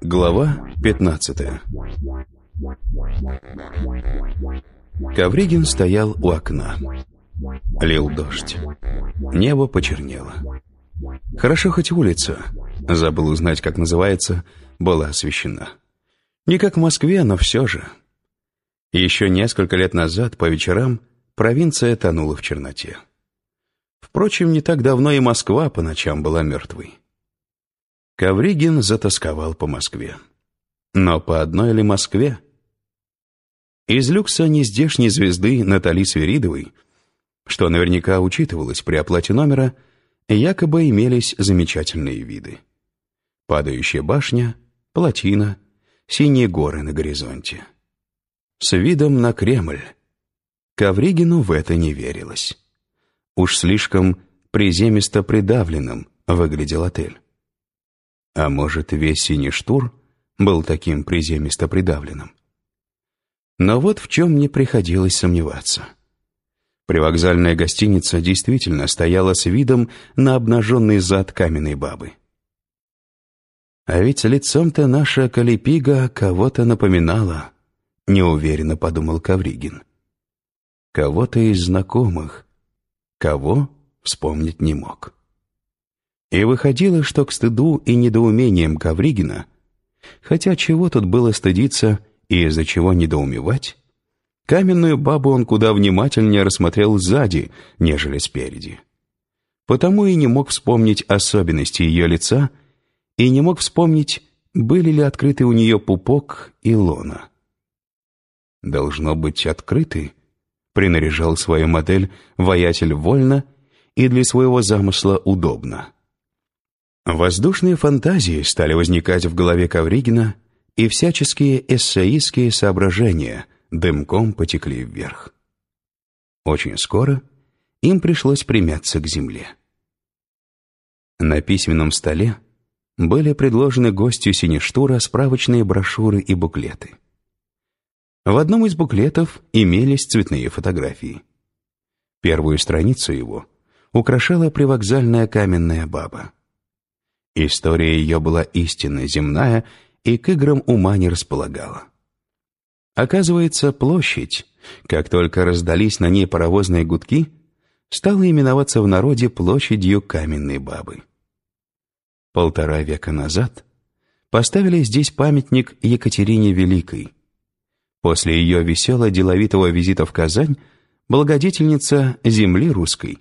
Глава 15 Ковригин стоял у окна. Лил дождь. Небо почернело. Хорошо хоть улица, забыл узнать, как называется, была освещена. Не как в Москве, но все же. Еще несколько лет назад по вечерам провинция тонула в черноте. Впрочем, не так давно и Москва по ночам была мертвой. Ковригин затасковал по Москве. Но по одной ли Москве? Из люкса нездешней звезды Натали Свиридовой, что наверняка учитывалось при оплате номера, якобы имелись замечательные виды. Падающая башня, плотина, синие горы на горизонте. С видом на Кремль. Ковригину в это не верилось. Уж слишком приземисто придавленным выглядел отель. А может, весь синий штур был таким приземисто придавленным? Но вот в чем мне приходилось сомневаться. Привокзальная гостиница действительно стояла с видом на обнаженный зад каменной бабы. А ведь лицом-то наша Калипига кого-то напоминала, неуверенно подумал Кавригин. Кого-то из знакомых, Кого вспомнить не мог. И выходило, что к стыду и недоумениям Ковригина, хотя чего тут было стыдиться и из-за чего недоумевать, каменную бабу он куда внимательнее рассмотрел сзади, нежели спереди. Потому и не мог вспомнить особенности ее лица и не мог вспомнить, были ли открыты у нее пупок и лона. Должно быть, открыты, принаряжал свою модель воятель вольно и для своего замысла удобно. Воздушные фантазии стали возникать в голове Ковригина, и всяческие эссеистские соображения дымком потекли вверх. Очень скоро им пришлось примяться к земле. На письменном столе были предложены гостю Сиништура справочные брошюры и буклеты. В одном из буклетов имелись цветные фотографии. Первую страницу его украшала привокзальная каменная баба. История ее была истинно земная и к играм ума не располагала. Оказывается, площадь, как только раздались на ней паровозные гудки, стала именоваться в народе площадью каменной бабы. Полтора века назад поставили здесь памятник Екатерине Великой – После ее весело-деловитого визита в Казань благодетельница земли русской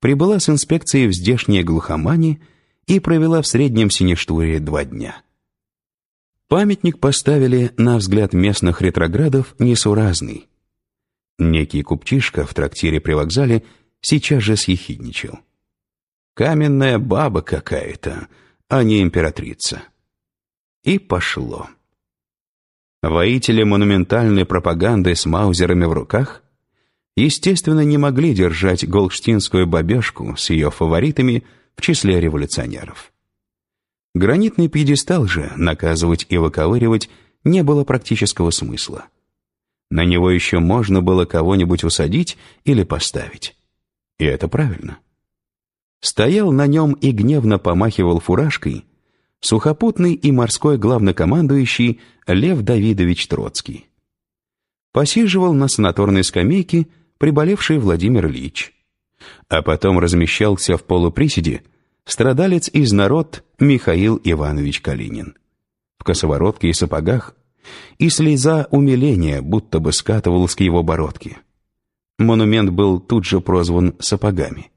прибыла с инспекцией в здешние глухомани и провела в среднем Синештуре два дня. Памятник поставили, на взгляд местных ретроградов, несуразный. Некий купчишка в трактире при вокзале сейчас же съехидничал. «Каменная баба какая-то, а не императрица». И пошло. Воители монументальной пропаганды с маузерами в руках, естественно, не могли держать голштинскую бабешку с ее фаворитами в числе революционеров. Гранитный пьедестал же наказывать и выковыривать не было практического смысла. На него еще можно было кого-нибудь усадить или поставить. И это правильно. Стоял на нем и гневно помахивал фуражкой сухопутный и морской главнокомандующий Лев Давидович Троцкий. Посиживал на санаторной скамейке приболевший Владимир Ильич. А потом размещался в полуприседе страдалец из народ Михаил Иванович Калинин. В косоворотке и сапогах, и слеза умиления будто бы скатывалась к его бородке. Монумент был тут же прозван сапогами.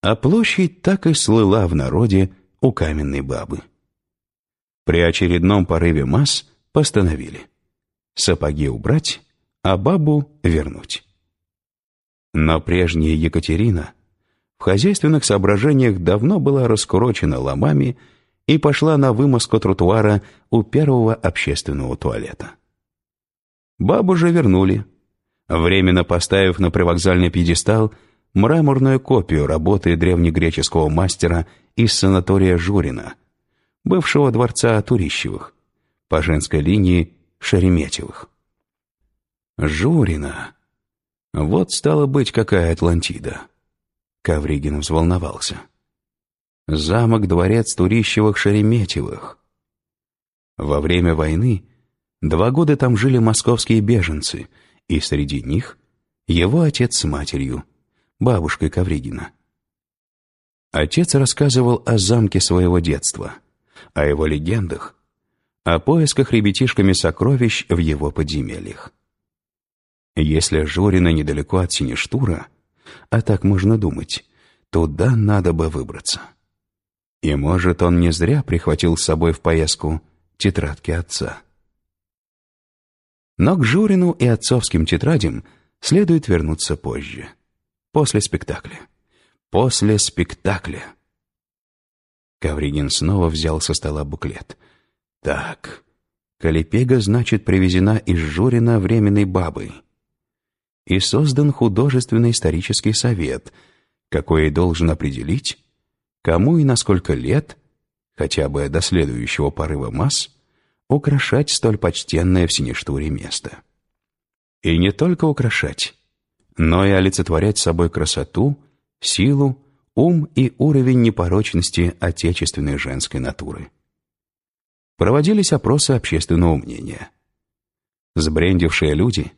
А площадь так и слыла в народе у каменной бабы. При очередном порыве масс постановили сапоги убрать, а бабу вернуть. Но прежняя Екатерина в хозяйственных соображениях давно была раскурочена ломами и пошла на вымазку тротуара у первого общественного туалета. Бабу же вернули, временно поставив на привокзальный пьедестал мраморную копию работы древнегреческого мастера из санатория Журина, бывшего дворца Турищевых, по женской линии Шереметьевых. Журина. Вот стало быть, какая Атлантида. Ковригин взволновался. Замок-дворец Турищевых-Шереметьевых. Во время войны два года там жили московские беженцы, и среди них его отец с матерью, бабушкой Ковригина. Отец рассказывал о замке своего детства, о его легендах, о поисках ребятишками сокровищ в его подземельях. Если Жорина недалеко от Сиништура, а так можно думать, туда надо бы выбраться. И, может, он не зря прихватил с собой в поездку тетрадки отца. Но к Журину и отцовским тетрадям следует вернуться позже, после спектакля после спектакля. Ковригин снова взял со стола буклет. Так, Калипега, значит, привезена из Журина временной бабой. И создан художественный исторический совет, какой должен определить, кому и на сколько лет, хотя бы до следующего порыва масс, украшать столь почтенное в Сиништуре место. И не только украшать, но и олицетворять собой красоту — силу, ум и уровень непорочности отечественной женской натуры. Проводились опросы общественного мнения. Сбрендившие люди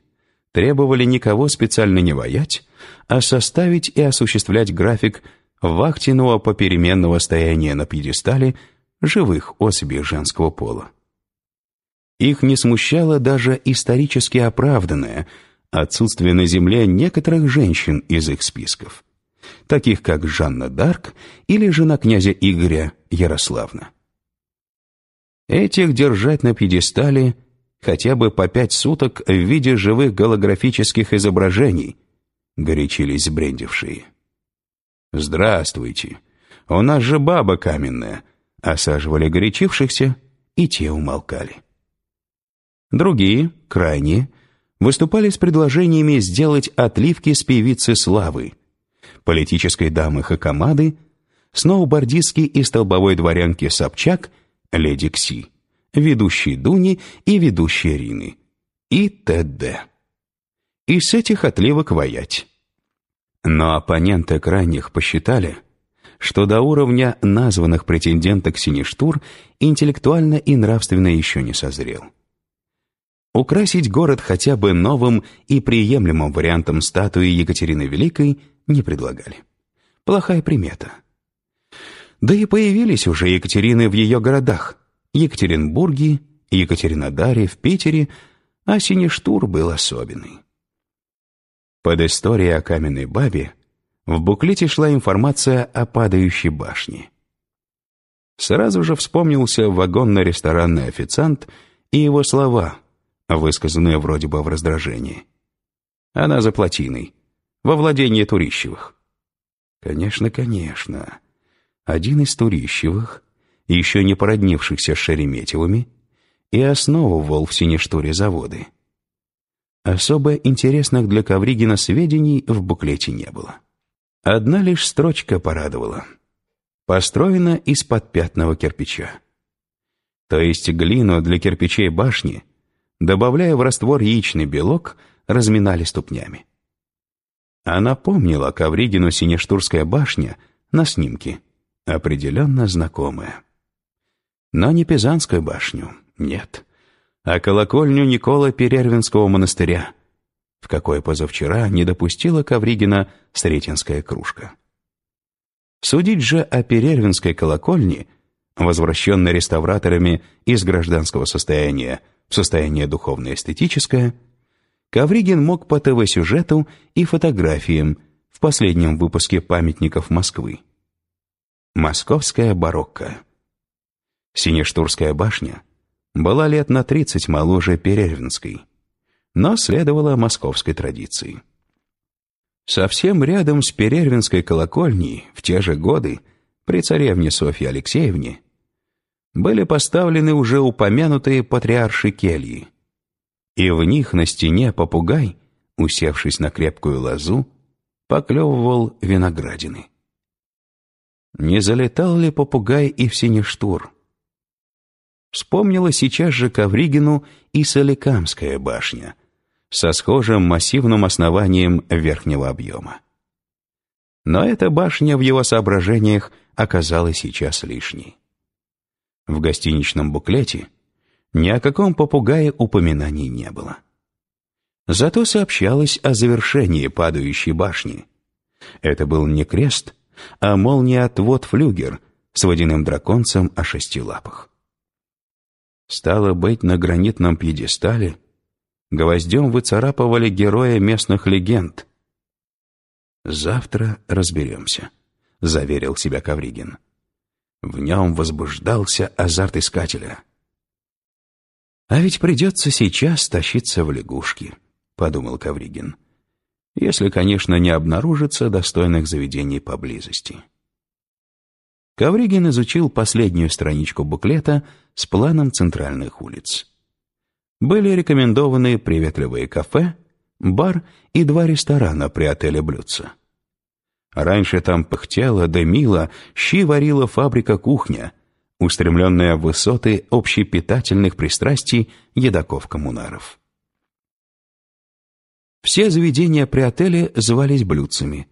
требовали никого специально не воять, а составить и осуществлять график вахтенного попеременного стояния на пьедестале живых особей женского пола. Их не смущало даже исторически оправданное отсутствие на земле некоторых женщин из их списков таких как Жанна Дарк или жена князя Игоря Ярославна. Этих держать на пьедестале хотя бы по пять суток в виде живых голографических изображений, горячились брендившие. «Здравствуйте! У нас же баба каменная!» осаживали горячившихся, и те умолкали. Другие, крайние, выступали с предложениями сделать отливки с певицы Славы, политической дамы Хакамады, сноубордистки и столбовой дворянки Собчак, леди Кси, ведущей Дуни и ведущей Рины, и т.д. И с этих отливок воять. Но оппоненты крайних посчитали, что до уровня названных претенденток Сиништур интеллектуально и нравственно еще не созрел. Украсить город хотя бы новым и приемлемым вариантом статуи Екатерины Великой не предлагали. Плохая примета. Да и появились уже Екатерины в ее городах. Екатеринбурге, Екатеринодаре, в Питере, а Сиништур был особенный. Под историей о каменной бабе в буклете шла информация о падающей башне. Сразу же вспомнился вагонно-ресторанный официант и его слова, высказанные вроде бы в раздражении. Она за плотиной, во владении Турищевых. Конечно, конечно. Один из Турищевых, еще не породнившихся с Шереметьевыми, и основывал в Синештуре заводы. Особо интересных для Ковригина сведений в буклете не было. Одна лишь строчка порадовала. Построена из-под пятного кирпича. То есть глину для кирпичей башни — добавляя в раствор яичный белок, разминали ступнями. Она помнила Ковригину Синештурская башня на снимке, определенно знакомая. Но не Пизанскую башню, нет, а колокольню Никола Перервинского монастыря, в какой позавчера не допустила Ковригина Сретенская кружка. Судить же о Перервинской колокольне, возвращенной реставраторами из гражданского состояния состояние духовно-эстетическое, Ковригин мог по ТВ-сюжету и фотографиям в последнем выпуске «Памятников Москвы». Московская барокко. Синештурская башня была лет на 30 моложе Перервинской, но следовала московской традиции. Совсем рядом с Перервинской колокольней в те же годы при царевне Софье Алексеевне были поставлены уже упомянутые патриарши кельи. И в них на стене попугай, усевшись на крепкую лозу, поклевывал виноградины. Не залетал ли попугай и в Сиништур? Вспомнила сейчас же Ковригину и Соликамская башня, со схожим массивным основанием верхнего объема. Но эта башня в его соображениях оказалась сейчас лишней. В гостиничном буклете ни о каком попугае упоминаний не было. Зато сообщалось о завершении падающей башни. Это был не крест, а молния-отвод-флюгер с водяным драконцем о шести лапах. Стало быть, на гранитном пьедестале гвоздем выцарапывали героя местных легенд. «Завтра разберемся», — заверил себя Кавригин. В нем возбуждался азарт искателя. «А ведь придется сейчас тащиться в лягушки», — подумал Кавригин. «Если, конечно, не обнаружится достойных заведений поблизости». Ковригин изучил последнюю страничку буклета с планом центральных улиц. Были рекомендованы приветливые кафе, бар и два ресторана при отеле «Блюдца». Раньше там пыхтела, дымила, щи варила фабрика-кухня, устремленная в высоты общепитательных пристрастий едоков-коммунаров. Все заведения при отеле звались блюдцами,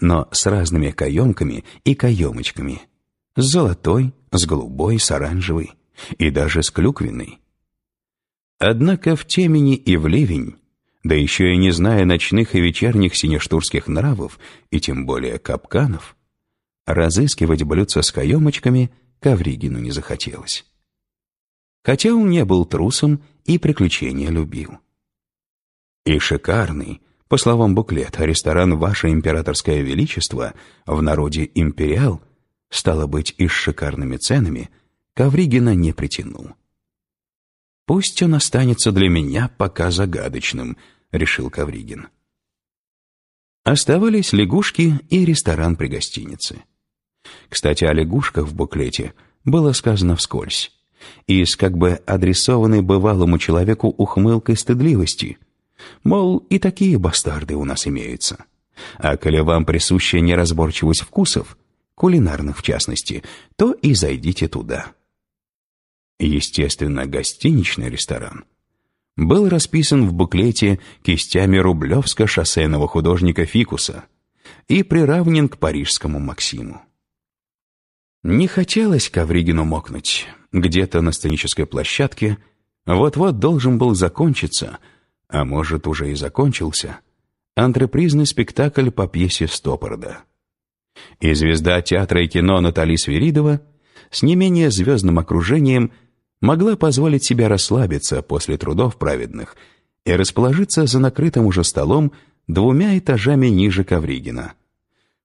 но с разными каемками и каемочками – с золотой, с голубой, с оранжевой и даже с клюквенной. Однако в темени и в ливень, да еще и не зная ночных и вечерних синештурских нравов, и тем более капканов, разыскивать блюдца с каемочками Ковригину не захотелось. Хотя он не был трусом и приключения любил. И шикарный, по словам буклета, ресторан «Ваше императорское величество» в народе «Империал» стало быть, и с шикарными ценами, Ковригина не притянул. «Пусть он останется для меня пока загадочным», — решил Ковригин. Оставались лягушки и ресторан при гостинице. Кстати, о лягушках в буклете было сказано вскользь, и с как бы адресованной бывалому человеку ухмылкой стыдливости. Мол, и такие бастарды у нас имеются. А коли вам присуща неразборчивость вкусов, кулинарных в частности, то и зайдите туда. Естественно, гостиничный ресторан был расписан в буклете кистями рублевско-шоссейного художника Фикуса и приравнен к парижскому Максиму. Не хотелось Ковригину мокнуть. Где-то на сценической площадке вот-вот должен был закончиться, а может, уже и закончился, антрепризный спектакль по пьесе Стоппарда и звезда театра и кино Натали Свиридова с не менее звездным окружением могла позволить себе расслабиться после трудов праведных и расположиться за накрытым уже столом двумя этажами ниже Ковригина.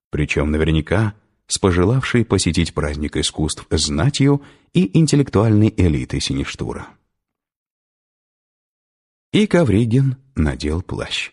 Причем наверняка с пожелавшей посетить праздник искусств знатью и интеллектуальной элитой Сиништура. И Ковригин надел плащ.